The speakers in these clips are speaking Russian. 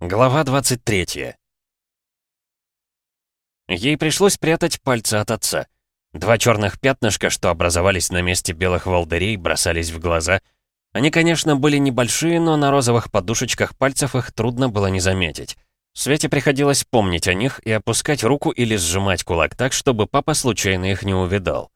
Глава 23 Ей пришлось прятать пальцы от отца. Два черных пятнышка, что образовались на месте белых волдырей, бросались в глаза. Они, конечно, были небольшие, но на розовых подушечках пальцев их трудно было не заметить. Свете приходилось помнить о них и опускать руку или сжимать кулак так, чтобы папа случайно их не увидал.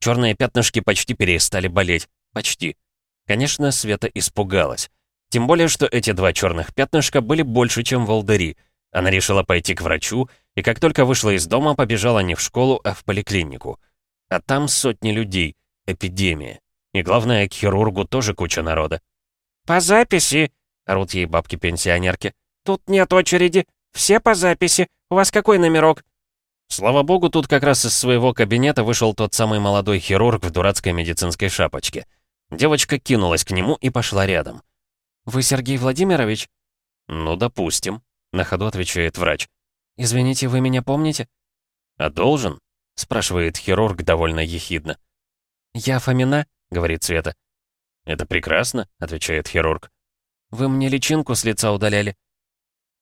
Черные пятнышки почти перестали болеть. Почти. Конечно, Света испугалась. Тем более, что эти два черных пятнышка были больше, чем волдыри. Она решила пойти к врачу, и как только вышла из дома, побежала не в школу, а в поликлинику. А там сотни людей, эпидемия. И главное, к хирургу тоже куча народа. «По записи!» — орут ей бабки-пенсионерки. «Тут нет очереди. Все по записи. У вас какой номерок?» Слава богу, тут как раз из своего кабинета вышел тот самый молодой хирург в дурацкой медицинской шапочке. Девочка кинулась к нему и пошла рядом. «Вы Сергей Владимирович?» «Ну, допустим», — на ходу отвечает врач. «Извините, вы меня помните?» «А должен?» — спрашивает хирург довольно ехидно. «Я Фомина», — говорит Света. «Это прекрасно», — отвечает хирург. «Вы мне личинку с лица удаляли».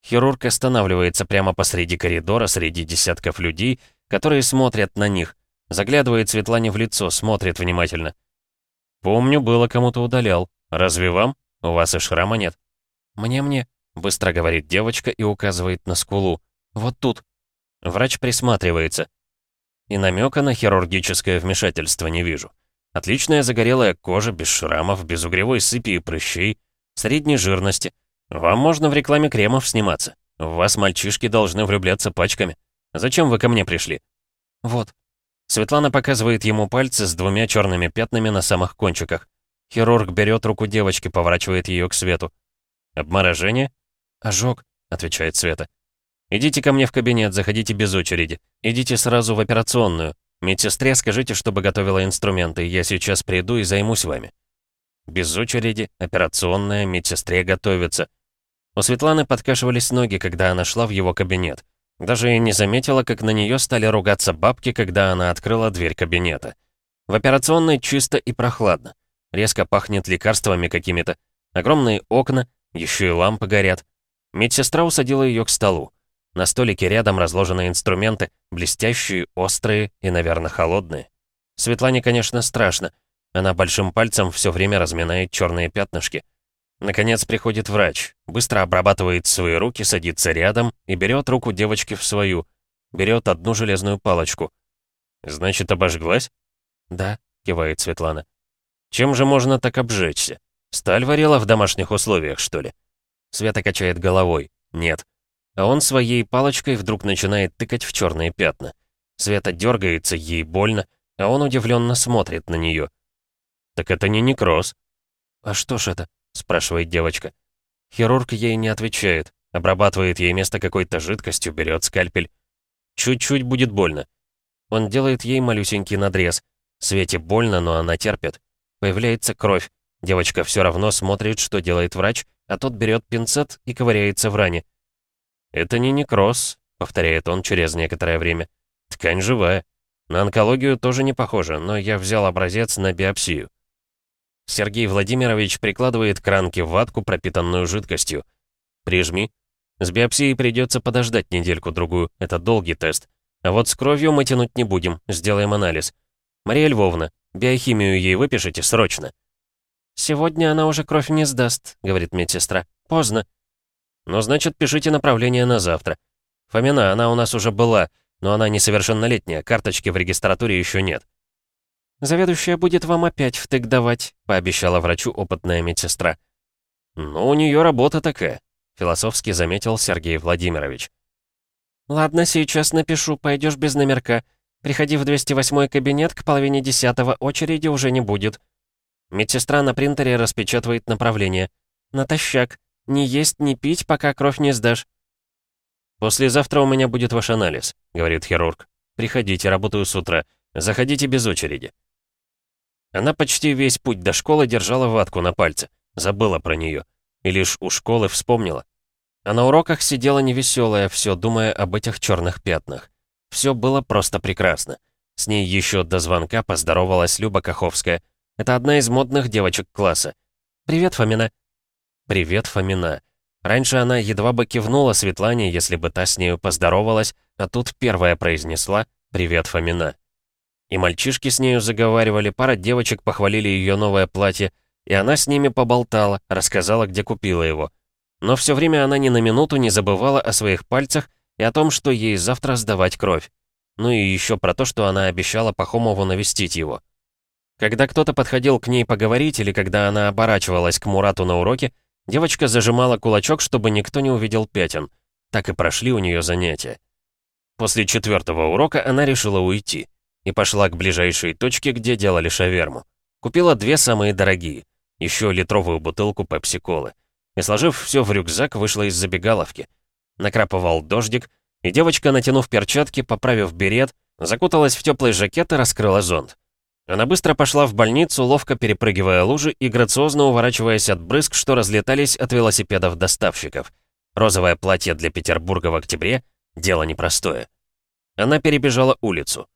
Хирург останавливается прямо посреди коридора, среди десятков людей, которые смотрят на них. Заглядывает Светлане в лицо, смотрит внимательно. «Помню, было кому-то удалял. Разве вам?» «У вас и шрама нет?» «Мне-мне», — быстро говорит девочка и указывает на скулу. «Вот тут». Врач присматривается. И намека на хирургическое вмешательство не вижу. Отличная загорелая кожа, без шрамов, без угревой сыпи и прыщей, средней жирности. Вам можно в рекламе кремов сниматься. В вас мальчишки должны влюбляться пачками. Зачем вы ко мне пришли? Вот. Светлана показывает ему пальцы с двумя черными пятнами на самых кончиках. Хирург берет руку девочки, поворачивает ее к Свету. «Обморожение?» «Ожог», — отвечает Света. «Идите ко мне в кабинет, заходите без очереди. Идите сразу в операционную. Медсестре скажите, чтобы готовила инструменты, я сейчас приду и займусь вами». Без очереди, операционная, медсестре готовится. У Светланы подкашивались ноги, когда она шла в его кабинет. Даже и не заметила, как на нее стали ругаться бабки, когда она открыла дверь кабинета. В операционной чисто и прохладно. Резко пахнет лекарствами какими-то. Огромные окна, еще и лампы горят. Медсестра усадила ее к столу. На столике рядом разложены инструменты, блестящие, острые и, наверное, холодные. Светлане, конечно, страшно. Она большим пальцем все время разминает черные пятнышки. Наконец приходит врач, быстро обрабатывает свои руки, садится рядом и берет руку девочки в свою. Берет одну железную палочку. «Значит, обожглась?» «Да», — кивает Светлана. Чем же можно так обжечься? Сталь варила в домашних условиях, что ли? Света качает головой. Нет. А он своей палочкой вдруг начинает тыкать в черные пятна. Света дергается, ей больно, а он удивленно смотрит на нее. «Так это не некроз». «А что ж это?» — спрашивает девочка. Хирург ей не отвечает, обрабатывает ей место какой-то жидкостью, берет скальпель. Чуть-чуть будет больно. Он делает ей малюсенький надрез. Свете больно, но она терпит. Появляется кровь. Девочка все равно смотрит, что делает врач, а тот берет пинцет и ковыряется в ране. «Это не некроз», — повторяет он через некоторое время. «Ткань живая. На онкологию тоже не похоже, но я взял образец на биопсию». Сергей Владимирович прикладывает к ранке ватку, пропитанную жидкостью. «Прижми. С биопсией придется подождать недельку-другую, это долгий тест. А вот с кровью мы тянуть не будем, сделаем анализ. Мария Львовна, Биохимию ей выпишите срочно». «Сегодня она уже кровь не сдаст», — говорит медсестра. «Поздно». «Ну, значит, пишите направление на завтра. Фомина, она у нас уже была, но она несовершеннолетняя, карточки в регистратуре еще нет». «Заведующая будет вам опять втык давать», — пообещала врачу опытная медсестра. «Ну, у нее работа такая», — философски заметил Сергей Владимирович. «Ладно, сейчас напишу, пойдешь без номерка. Приходи в 208 кабинет, к половине десятого очереди уже не будет. Медсестра на принтере распечатывает направление. Натощак. Не есть, не пить, пока кровь не сдашь. «Послезавтра у меня будет ваш анализ», — говорит хирург. «Приходите, работаю с утра. Заходите без очереди». Она почти весь путь до школы держала ватку на пальце. Забыла про нее. И лишь у школы вспомнила. А на уроках сидела невеселая, все думая об этих черных пятнах. Все было просто прекрасно. С ней еще до звонка поздоровалась Люба Каховская. Это одна из модных девочек класса. «Привет, Фомина». «Привет, Фомина». Раньше она едва бы кивнула Светлане, если бы та с нею поздоровалась, а тут первая произнесла «Привет, Фомина». И мальчишки с нею заговаривали, пара девочек похвалили ее новое платье, и она с ними поболтала, рассказала, где купила его. Но все время она ни на минуту не забывала о своих пальцах и о том, что ей завтра сдавать кровь. Ну и еще про то, что она обещала Пахомову навестить его. Когда кто-то подходил к ней поговорить или когда она оборачивалась к Мурату на уроке, девочка зажимала кулачок, чтобы никто не увидел пятен. Так и прошли у нее занятия. После четвертого урока она решила уйти и пошла к ближайшей точке, где делали шаверму. Купила две самые дорогие, еще литровую бутылку пепси-колы. И сложив все в рюкзак, вышла из забегаловки. Накрапывал дождик, и девочка, натянув перчатки, поправив берет, закуталась в теплый жакет и раскрыла зонт. Она быстро пошла в больницу, ловко перепрыгивая лужи и грациозно уворачиваясь от брызг, что разлетались от велосипедов доставщиков. Розовое платье для Петербурга в октябре — дело непростое. Она перебежала улицу.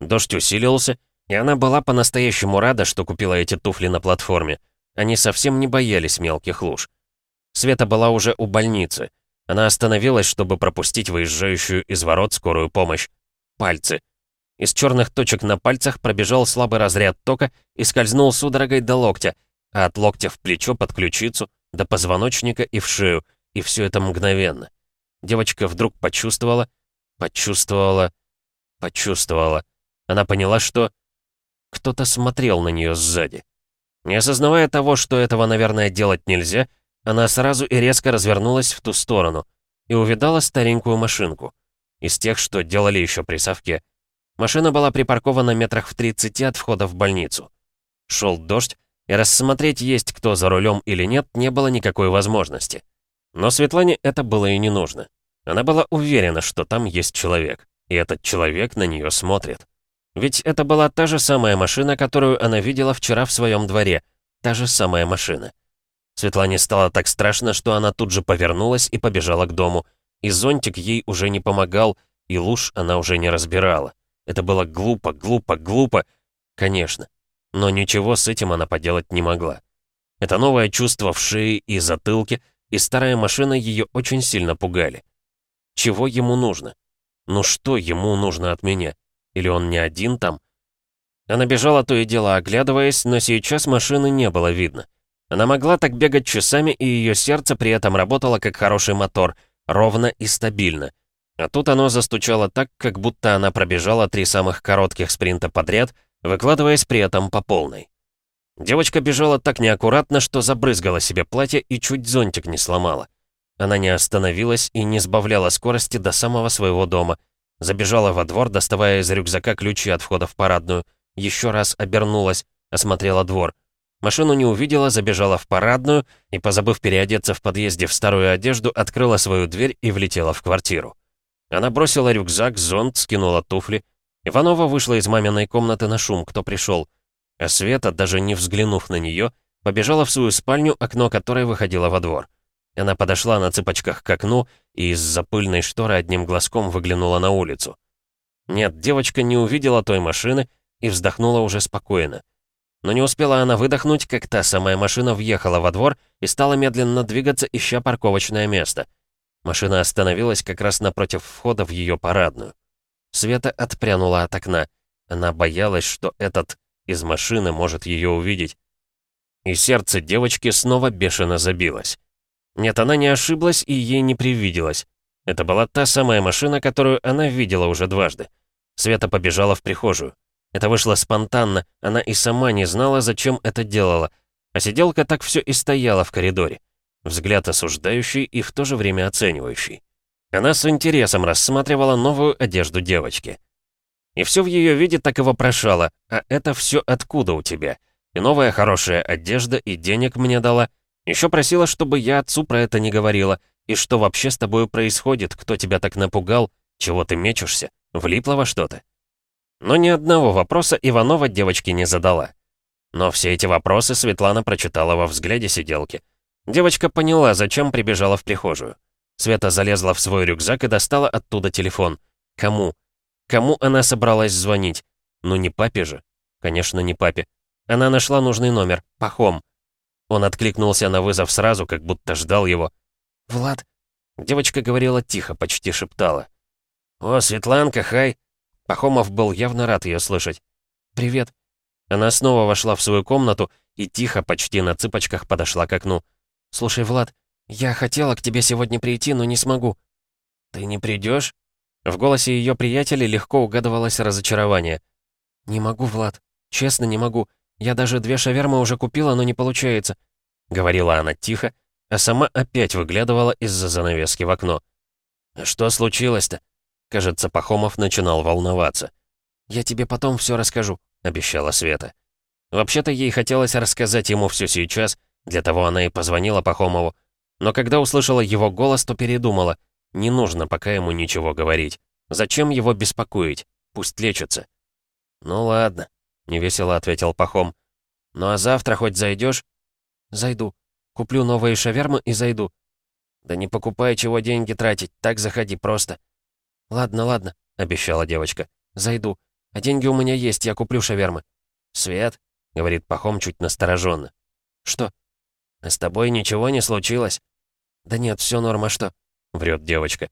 Дождь усилился, и она была по-настоящему рада, что купила эти туфли на платформе. Они совсем не боялись мелких луж. Света была уже у больницы. Она остановилась, чтобы пропустить выезжающую из ворот скорую помощь. Пальцы. Из черных точек на пальцах пробежал слабый разряд тока и скользнул судорогой до локтя, а от локтя в плечо под ключицу, до позвоночника и в шею, и все это мгновенно. Девочка вдруг почувствовала, почувствовала, почувствовала. Она поняла, что кто-то смотрел на нее сзади. Не осознавая того, что этого, наверное, делать нельзя, она сразу и резко развернулась в ту сторону и увидала старенькую машинку. Из тех, что делали еще при совке. Машина была припаркована метрах в 30 от входа в больницу. Шел дождь, и рассмотреть, есть кто за рулем или нет, не было никакой возможности. Но Светлане это было и не нужно. Она была уверена, что там есть человек, и этот человек на нее смотрит. Ведь это была та же самая машина, которую она видела вчера в своем дворе. Та же самая машина. Светлане стало так страшно, что она тут же повернулась и побежала к дому. И зонтик ей уже не помогал, и луж она уже не разбирала. Это было глупо, глупо, глупо. Конечно. Но ничего с этим она поделать не могла. Это новое чувство в шее и затылке, и старая машина ее очень сильно пугали. Чего ему нужно? Ну что ему нужно от меня? Или он не один там? Она бежала то и дело оглядываясь, но сейчас машины не было видно. Она могла так бегать часами, и ее сердце при этом работало как хороший мотор, ровно и стабильно. А тут оно застучало так, как будто она пробежала три самых коротких спринта подряд, выкладываясь при этом по полной. Девочка бежала так неаккуратно, что забрызгала себе платье и чуть зонтик не сломала. Она не остановилась и не сбавляла скорости до самого своего дома. Забежала во двор, доставая из рюкзака ключи от входа в парадную. Еще раз обернулась, осмотрела двор. Машину не увидела, забежала в парадную и, позабыв переодеться в подъезде в старую одежду, открыла свою дверь и влетела в квартиру. Она бросила рюкзак, зонт, скинула туфли. Иванова вышла из маминой комнаты на шум, кто пришел. А Света, даже не взглянув на нее, побежала в свою спальню, окно которой выходило во двор. Она подошла на цыпочках к окну и из-за пыльной шторы одним глазком выглянула на улицу. Нет, девочка не увидела той машины и вздохнула уже спокойно. Но не успела она выдохнуть, как та самая машина въехала во двор и стала медленно двигаться, ища парковочное место. Машина остановилась как раз напротив входа в ее парадную. Света отпрянула от окна. Она боялась, что этот из машины может ее увидеть. И сердце девочки снова бешено забилось. Нет, она не ошиблась и ей не привиделось. Это была та самая машина, которую она видела уже дважды. Света побежала в прихожую. Это вышло спонтанно, она и сама не знала, зачем это делала. А сиделка так все и стояла в коридоре. Взгляд осуждающий и в то же время оценивающий. Она с интересом рассматривала новую одежду девочки. И все в ее виде так и вопрошала, а это все откуда у тебя? И новая хорошая одежда, и денег мне дала. Еще просила, чтобы я отцу про это не говорила. И что вообще с тобой происходит? Кто тебя так напугал? Чего ты мечешься? Влипла во что-то? Но ни одного вопроса Иванова девочке не задала. Но все эти вопросы Светлана прочитала во взгляде сиделки. Девочка поняла, зачем прибежала в прихожую. Света залезла в свой рюкзак и достала оттуда телефон. Кому? Кому она собралась звонить? Ну не папе же. Конечно, не папе. Она нашла нужный номер. Пахом. Он откликнулся на вызов сразу, как будто ждал его. «Влад?» Девочка говорила тихо, почти шептала. «О, Светланка, хай!» Пахомов был явно рад ее слышать. «Привет». Она снова вошла в свою комнату и тихо, почти на цыпочках подошла к окну. «Слушай, Влад, я хотела к тебе сегодня прийти, но не смогу». «Ты не придешь? В голосе ее приятеля легко угадывалось разочарование. «Не могу, Влад. Честно, не могу. Я даже две шавермы уже купила, но не получается», — говорила она тихо, а сама опять выглядывала из-за занавески в окно. «Что случилось-то?» Кажется, Пахомов начинал волноваться. «Я тебе потом все расскажу», — обещала Света. Вообще-то ей хотелось рассказать ему все сейчас, для того она и позвонила Пахомову. Но когда услышала его голос, то передумала. Не нужно пока ему ничего говорить. Зачем его беспокоить? Пусть лечится. «Ну ладно», — невесело ответил Пахом. «Ну а завтра хоть зайдешь? «Зайду. Куплю новые шавермы и зайду». «Да не покупай, чего деньги тратить, так заходи просто». «Ладно, ладно», — обещала девочка. «Зайду. А деньги у меня есть, я куплю шавермы». «Свет», — говорит Пахом чуть настороженно. «Что?» «А с тобой ничего не случилось?» «Да нет, все норма, что?» — врет девочка.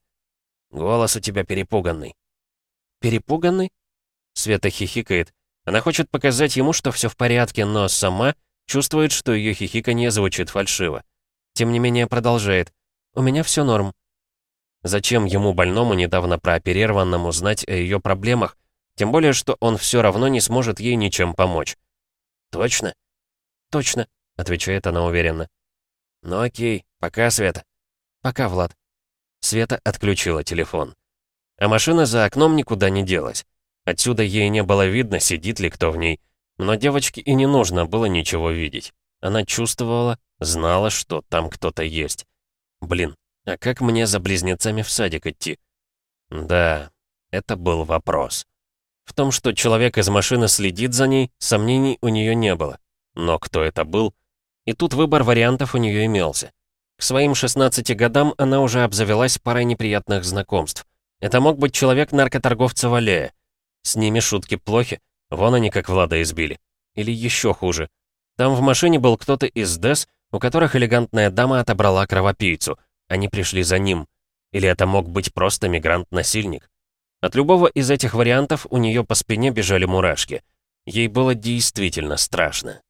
«Голос у тебя перепуганный». «Перепуганный?» Света хихикает. Она хочет показать ему, что все в порядке, но сама чувствует, что ее хихиканье звучит фальшиво. Тем не менее продолжает. «У меня все норм». Зачем ему, больному, недавно прооперированному, знать о ее проблемах? Тем более, что он все равно не сможет ей ничем помочь. «Точно?» «Точно», — отвечает она уверенно. «Ну окей, пока, Света». «Пока, Влад». Света отключила телефон. А машина за окном никуда не делась. Отсюда ей не было видно, сидит ли кто в ней. Но девочке и не нужно было ничего видеть. Она чувствовала, знала, что там кто-то есть. Блин, а как мне за близнецами в садик идти? Да, это был вопрос. В том, что человек из машины следит за ней, сомнений у нее не было. Но кто это был? И тут выбор вариантов у нее имелся. К своим 16 годам она уже обзавелась парой неприятных знакомств. Это мог быть человек наркоторговца Валея. С ними шутки плохи. Вон они как Влада избили. Или еще хуже. Там в машине был кто-то из ДЭС, у которых элегантная дама отобрала кровопийцу. Они пришли за ним. Или это мог быть просто мигрант-насильник. От любого из этих вариантов у нее по спине бежали мурашки. Ей было действительно страшно.